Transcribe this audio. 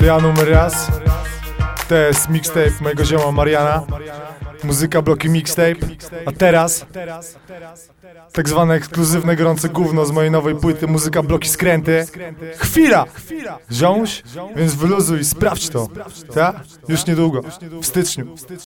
Ja numer raz. To jest mixtape mojego zioma Mariana. Muzyka bloki mixtape. A teraz Tak zwane ekskluzywne gorące gówno z mojej nowej płyty Muzyka bloki skręty. Chwila! Ziomuś? Więc wyluzuj, sprawdź to. Ta Już niedługo. W styczniu.